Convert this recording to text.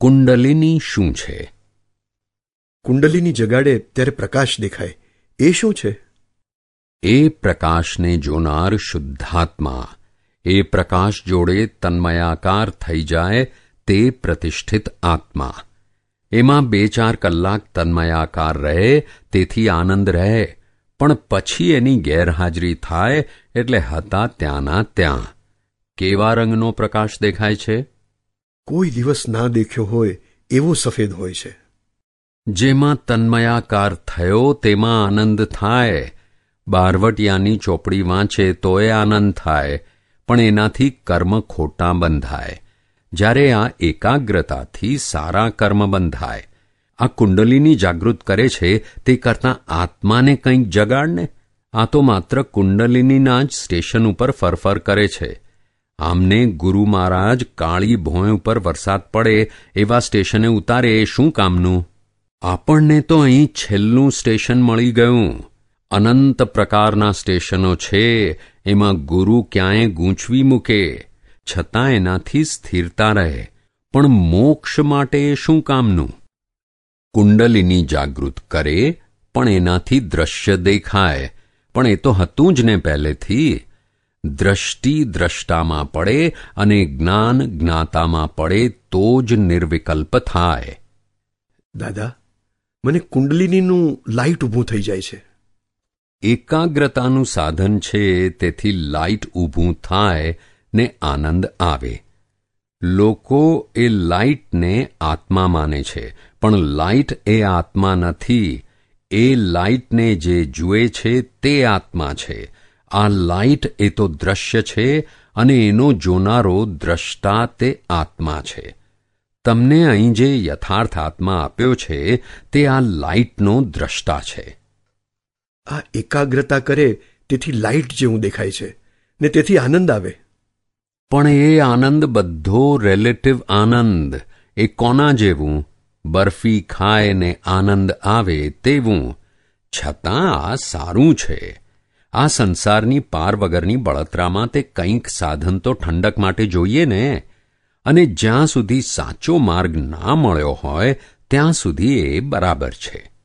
કુંડલિની શું છે? કુંડલીની જગાડે ત્યારે પ્રકાશ દેખાય. એ શું છે? એ પ્રકાશને જોનાર શુદ્ધાત્મા. એ પ્રકાશ જોડે તન્મયાકાર થઈ જાય તે પ્રતિષ્ઠિત આત્મા. એમાં બે ચાર કલાક તન્મયાકાર રહે તેથી આનંદ રહે. પણ પછી એની ગેરહાજરી થાય એટલે હતા ત્યાંના ત્યાં. કેવા રંગનો પ્રકાશ દેખાય છે? કોઈ દિવસ ના દેખ્યો હોય એવો સફેદ હોય છે. જેમાં તન્મયાકાર થયો તેમાં આનંદ થાય. બારવટિયાની ચોપડી વાંચે તોય આનંદ થાય, પણ એનાથી કર્મ ખોટા બંધાય. જ્યારે આ એકાગ્રતાથી સારા કર્મ બંધાય. આ કુંડલીની જાગૃત કરે છે તે કરતાં આત્માને કંઈક જગાડને? આ તો માત્ર કુંડલિનીના જ સ્ટેશન ઉપર ફરફર કરે છે. આમને ગુરુ મહારાજ કાળી ભોંય ઉપર વરસાદ પડે એવા સ્ટેશને ઉતારે શું કામનું? આપણને તો અહીં છેલ્લું સ્ટેશન મળી ગયું. અનંત પ્રકારના સ્ટેશનો છે, એમાં ગુરુ ક્યાંય ગૂંચવી મૂકે, છતાં એનાથી સ્થિરતા રહે. પણ મોક્ષ માટે શું કામનું? કુંડલીની જાગૃત કરે, પણ એનાથી દ્રશ્ય દેખાય. પણ એ તો હતું જ ને પહેલેથી. દ્રષ્ટિ દ્રષ્ટામાં પડે અને જ્ઞાન જ્ઞાતામાં પડે તો જ નિર્વિકલ્પ થાય. દાદા મને કુંડલિનીનું લાઇટ ઊભું થઈ જાય છે. એકાગ્રતાનું સાધન છે તેથી લાઇટ ઊભું થાય ને આનંદ આવે. લોકો એ લાઇટને આત્મા માને છે પણ લાઇટ એ આત્મા નથી. એ લાઇટને જે જુએ છે તે આત્મા છે. આ લાઇટ એ તો દ્રશ્ય છે અને એનો જોનારો દ્રષ્ટા તે આત્મા છે. તમને અહીં જે યથાર્થ આત્મા આપ્યો છે તે આ લાઇટનો દ્રષ્ટા છે. આ એકાગ્રતા કરે તેથી લાઇટ જેવું દેખાય છે ને તેથી આનંદ આવે. પણ એ આનંદ બધો રિલેટિવ આનંદ એ કોના જેવું? બરફી ખાય ને આનંદ આવે તેવું. છતાં આ સારું છે. આ સંસારની પાર વગરની બળતરામાં તે કંઈક સાધન તો ઠંડક માટે જોઈએ ને? અને જ્યાં સુધી સાચો માર્ગ ના મળ્યો હોય, ત્યાં સુધી એ બરાબર છે.